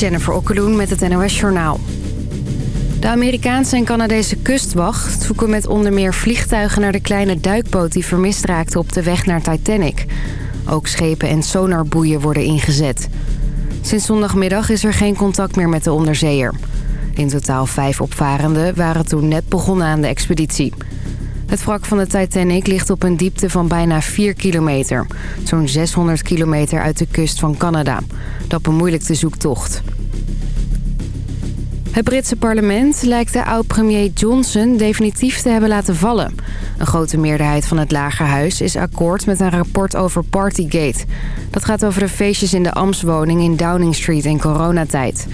Jennifer Okkeloen met het NOS Journaal. De Amerikaanse en Canadese kustwacht zoeken met onder meer vliegtuigen... naar de kleine duikboot die vermist raakte op de weg naar Titanic. Ook schepen en sonarboeien worden ingezet. Sinds zondagmiddag is er geen contact meer met de onderzeeër. In totaal vijf opvarenden waren toen net begonnen aan de expeditie. Het wrak van de Titanic ligt op een diepte van bijna 4 kilometer. Zo'n 600 kilometer uit de kust van Canada. Dat bemoeilijkt de zoektocht. Het Britse parlement lijkt de oud-premier Johnson definitief te hebben laten vallen. Een grote meerderheid van het Lagerhuis is akkoord met een rapport over Partygate. Dat gaat over de feestjes in de Amswoning in Downing Street in coronatijd.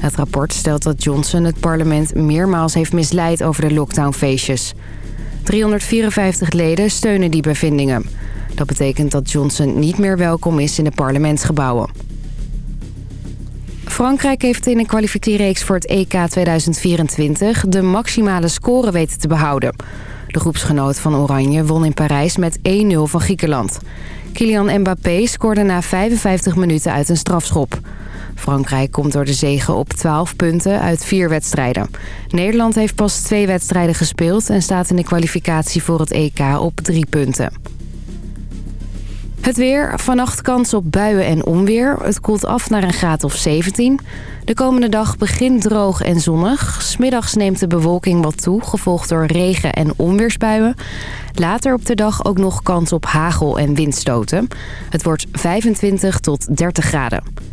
Het rapport stelt dat Johnson het parlement meermaals heeft misleid over de lockdownfeestjes. 354 leden steunen die bevindingen. Dat betekent dat Johnson niet meer welkom is in de parlementsgebouwen. Frankrijk heeft in een kwalificatiereeks voor het EK 2024 de maximale score weten te behouden. De groepsgenoot van Oranje won in Parijs met 1-0 van Griekenland. Kylian Mbappé scoorde na 55 minuten uit een strafschop. Frankrijk komt door de zegen op 12 punten uit vier wedstrijden. Nederland heeft pas twee wedstrijden gespeeld... en staat in de kwalificatie voor het EK op drie punten. Het weer. Vannacht kans op buien en onweer. Het koelt af naar een graad of 17. De komende dag begint droog en zonnig. Smiddags neemt de bewolking wat toe, gevolgd door regen- en onweersbuien. Later op de dag ook nog kans op hagel- en windstoten. Het wordt 25 tot 30 graden.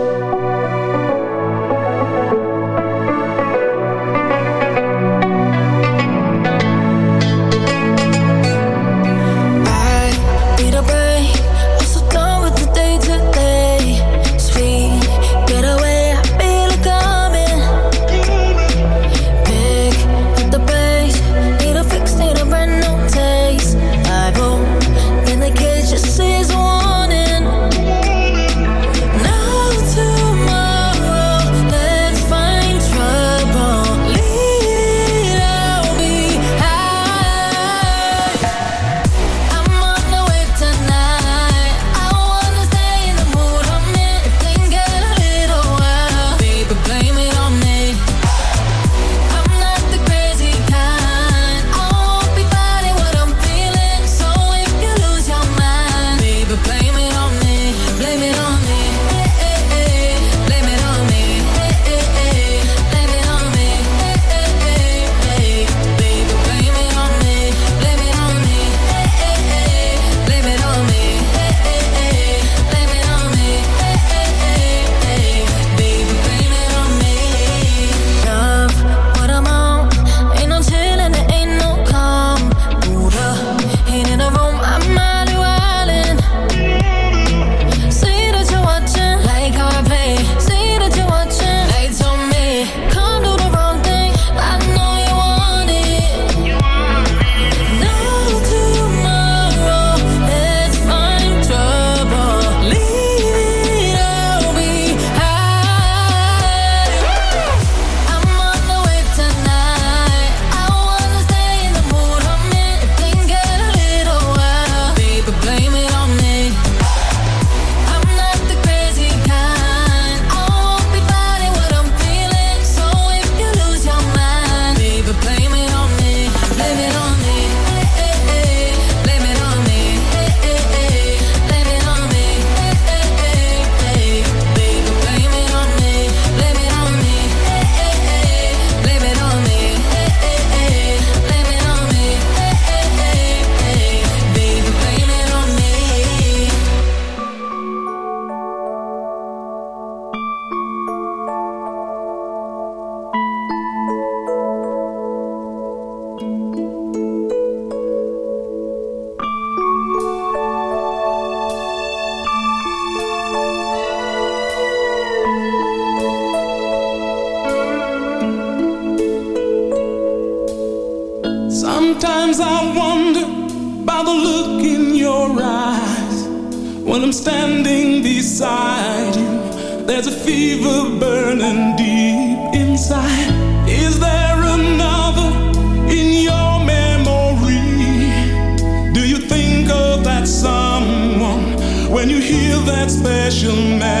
special man.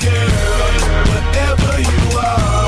girl, whatever you are,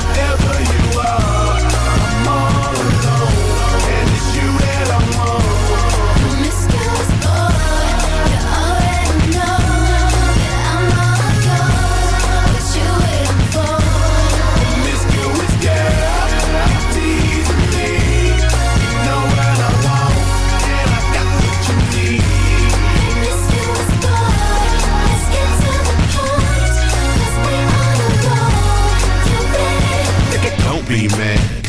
whatever you are,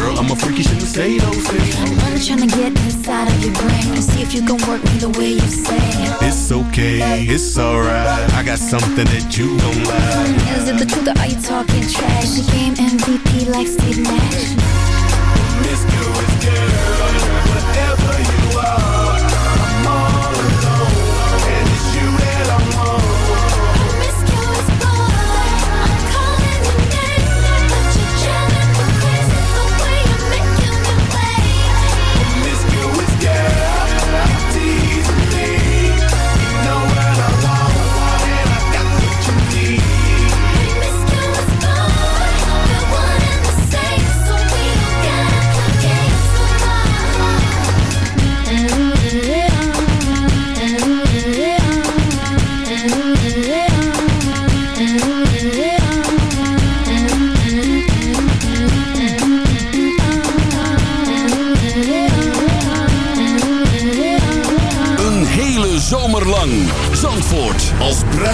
Girl, I'm a freak, you shouldn't say those things. I'm only trying to get inside of your brain to see if you can work me the way you say. It's okay, it's alright. I got something that you don't like. Is it the truth or are you talking trash? She came MVP like Steve Nash. Promiscuous girl, whatever you are,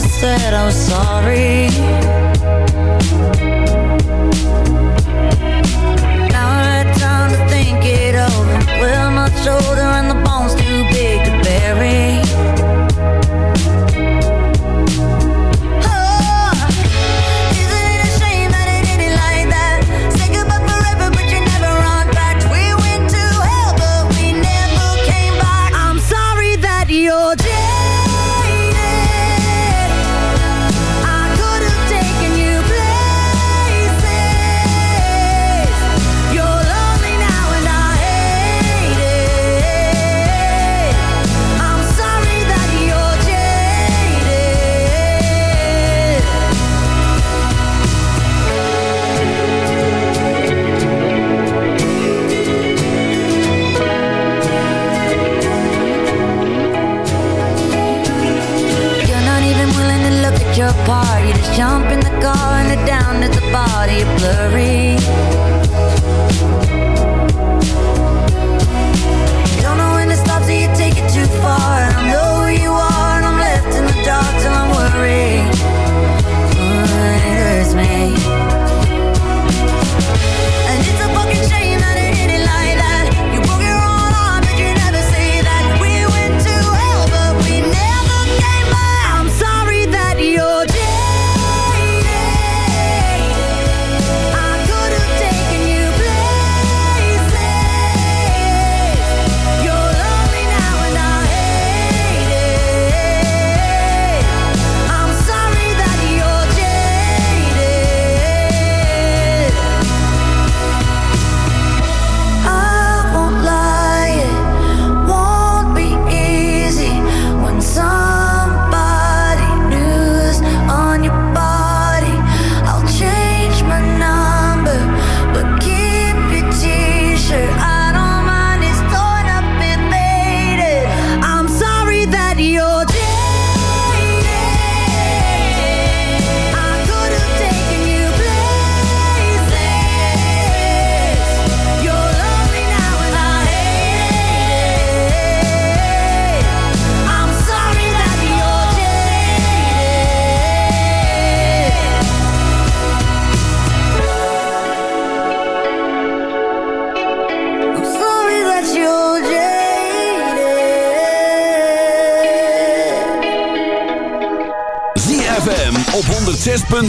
Said I was sorry.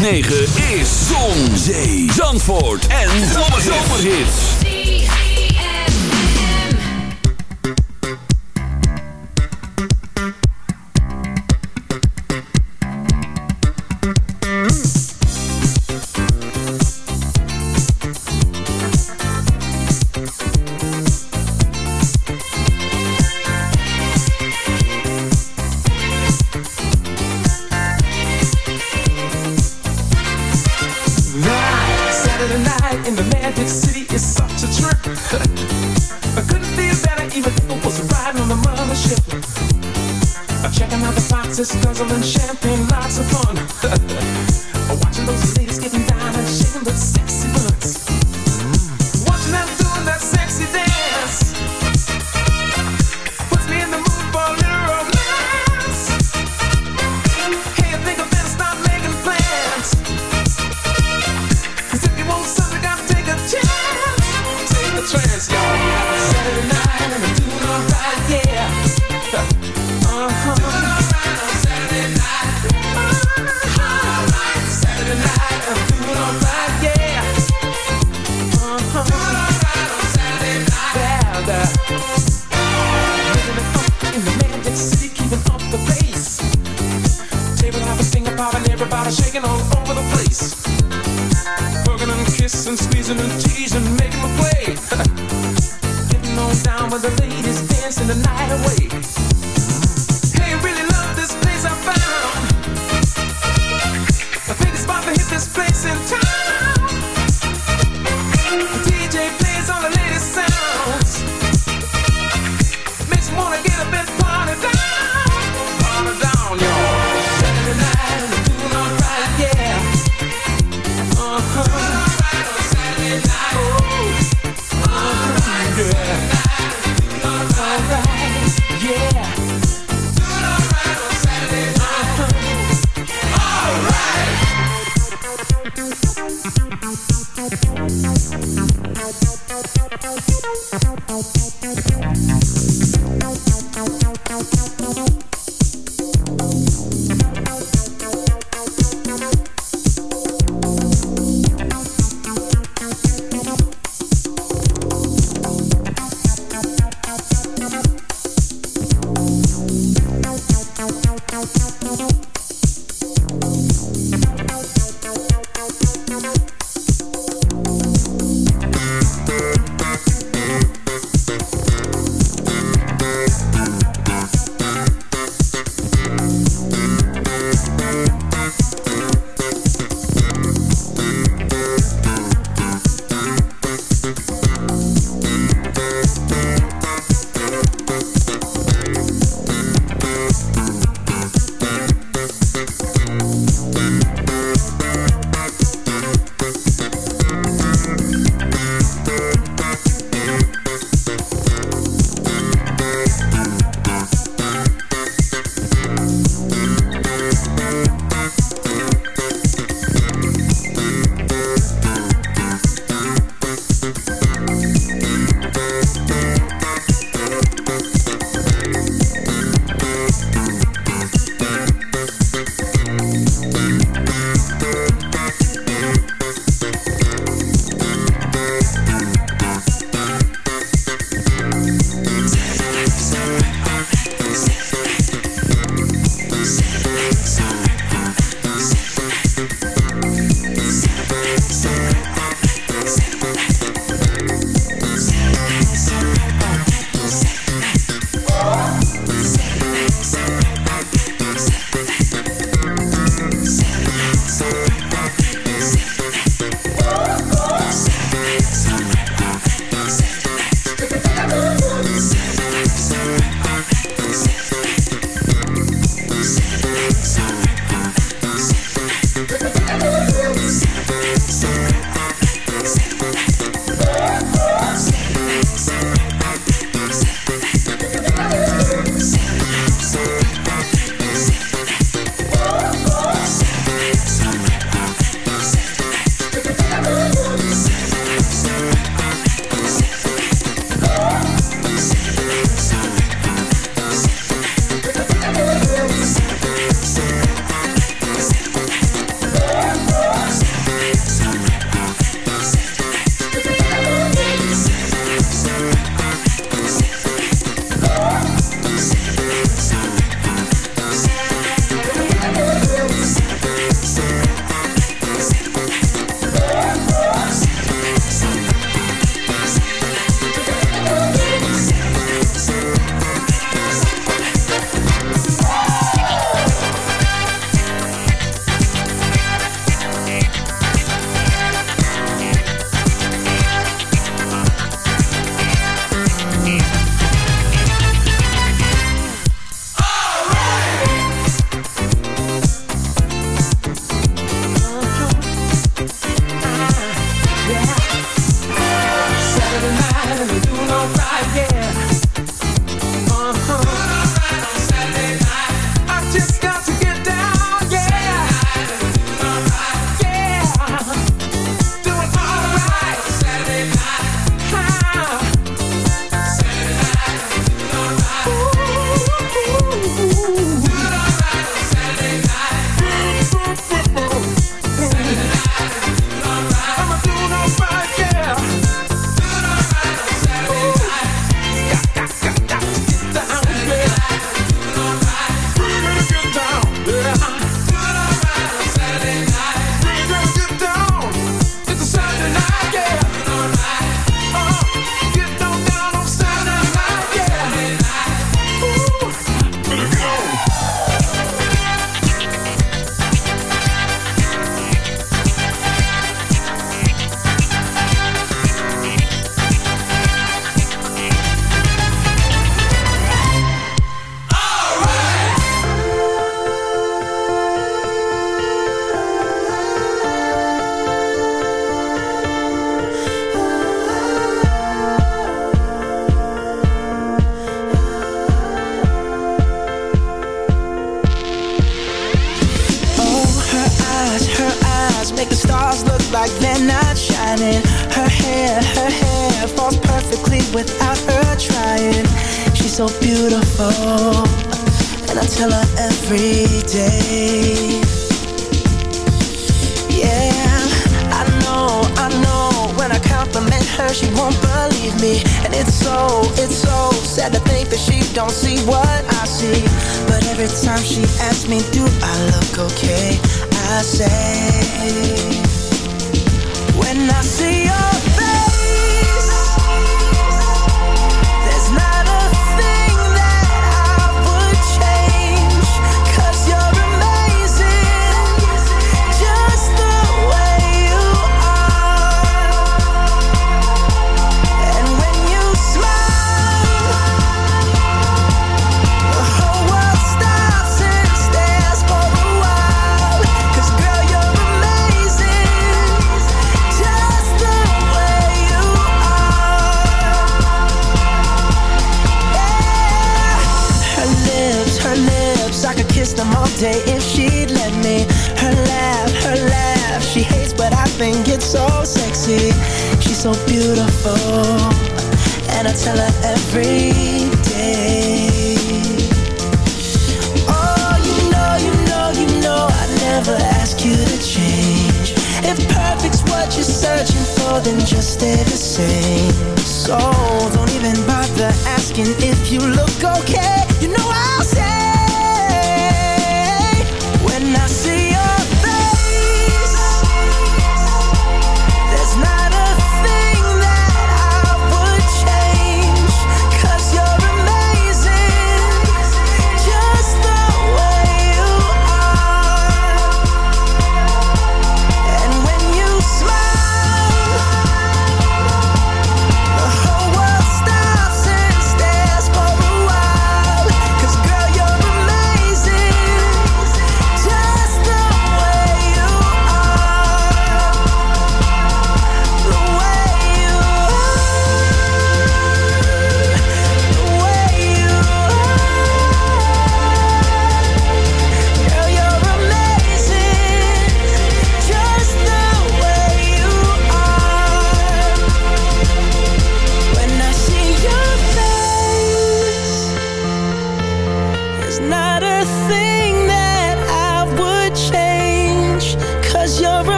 9. night in the magic city is such a trip. I couldn't feel better even if I was riding on the mothership. I'm checking out the foxes, guzzling champagne, lots of fun. Watching those ladies getting down and shaking the sexy bun.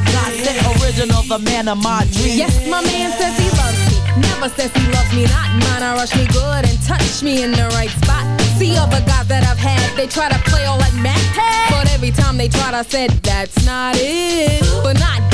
godsend original, the man of my dreams. Yes, my man says he loves me. Never says he loves me not. Mine, I rush me good and touch me in the right spot. See other guys that I've had, they try to play all like Mac. But every time they tried, I said, that's not it. But not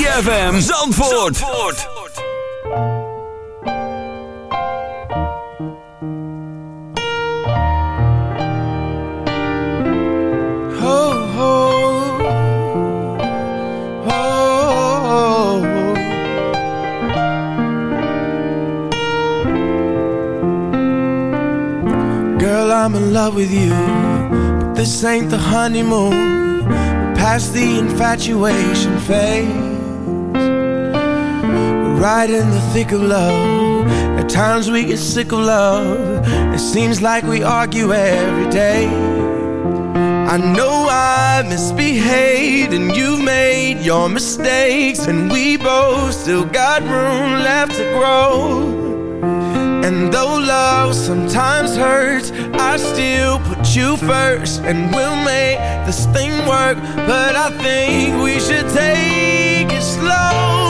ZFM Zandvoort. Ho. Girl, I'm in love with you, but this ain't the honeymoon. We're past the infatuation phase. Right in the thick of love. At times we get sick of love. It seems like we argue every day. I know I misbehaved and you've made your mistakes And we both still got room left to grow And though love sometimes hurts I still put you first And we'll make this thing work But I think we should take it slow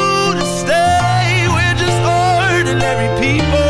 ordinary people.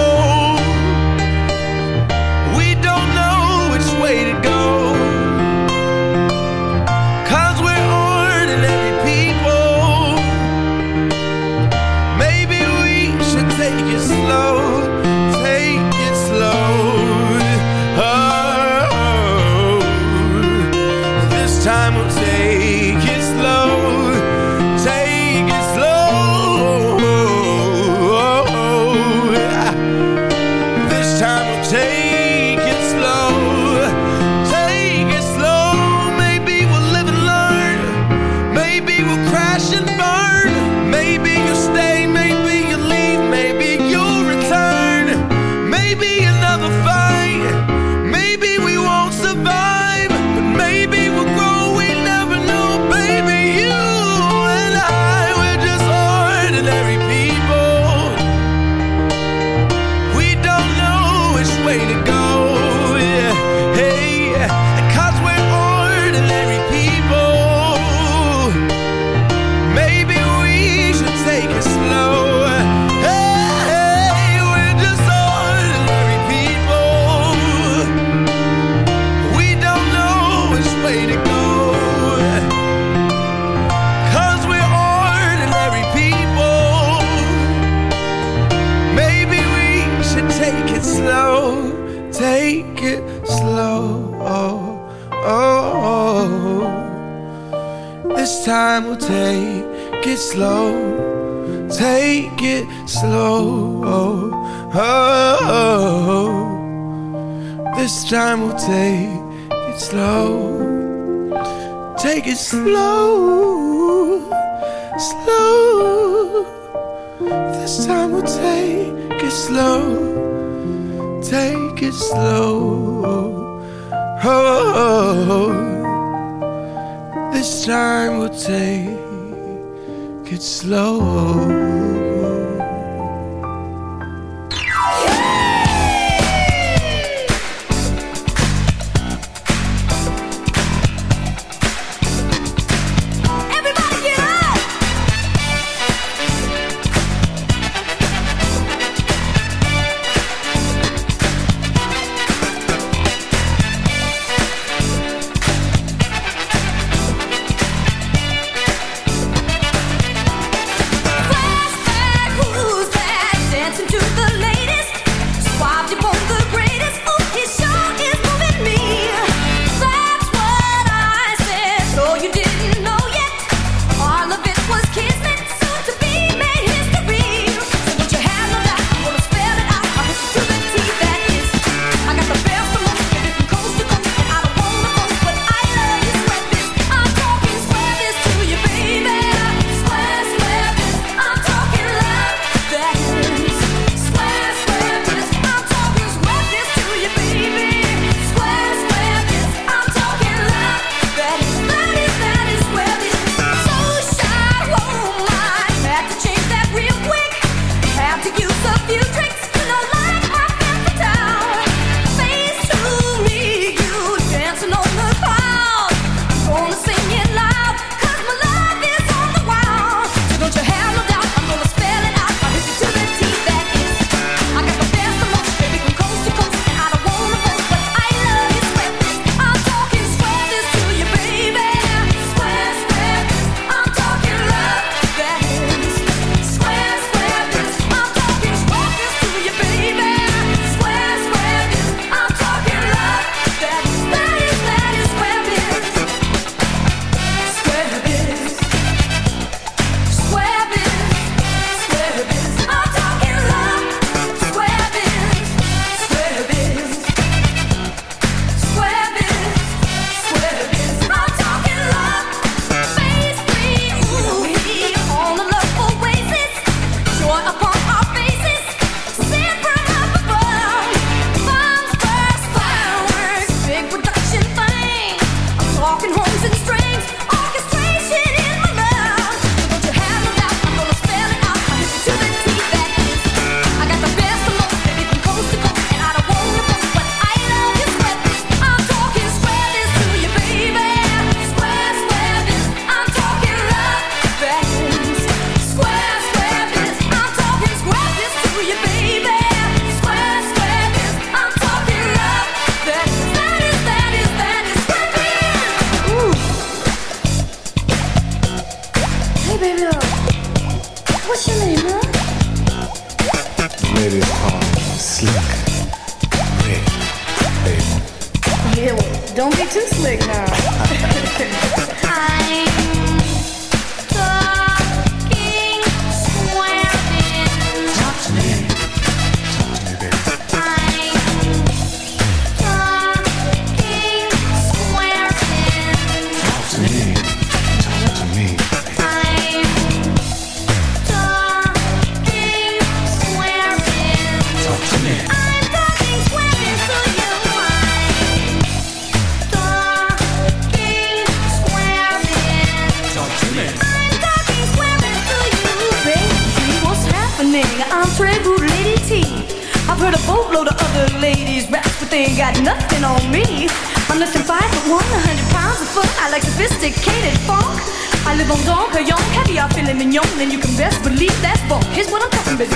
acting on me. I'm less than five foot one, a hundred pounds a foot I like sophisticated funk I live on Don Quixote, caviar filet mignon And you can best believe that funk Here's what I'm talking about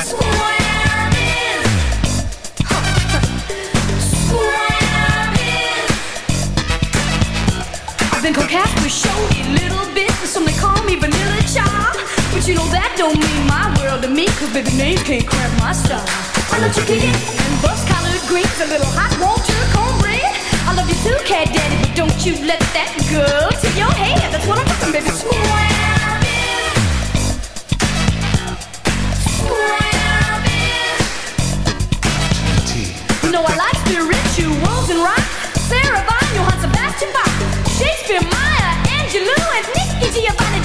I've been called Casper, showy little bit, some they call me Vanilla Child. But you know that don't mean my world to me, cause baby name can't crap my style. I'm a chicken and and bust greens, a little hot water, cornbread. I love you too, cat daddy, but don't you let that go to your head. That's what I'm talking, baby. Swabbing. Swabbing. No, I like the rituals and rock. Sarah Vaughan, Johann Sebastian Bach, Shakespeare, Maya, Angelou, and Nikki Giovanni.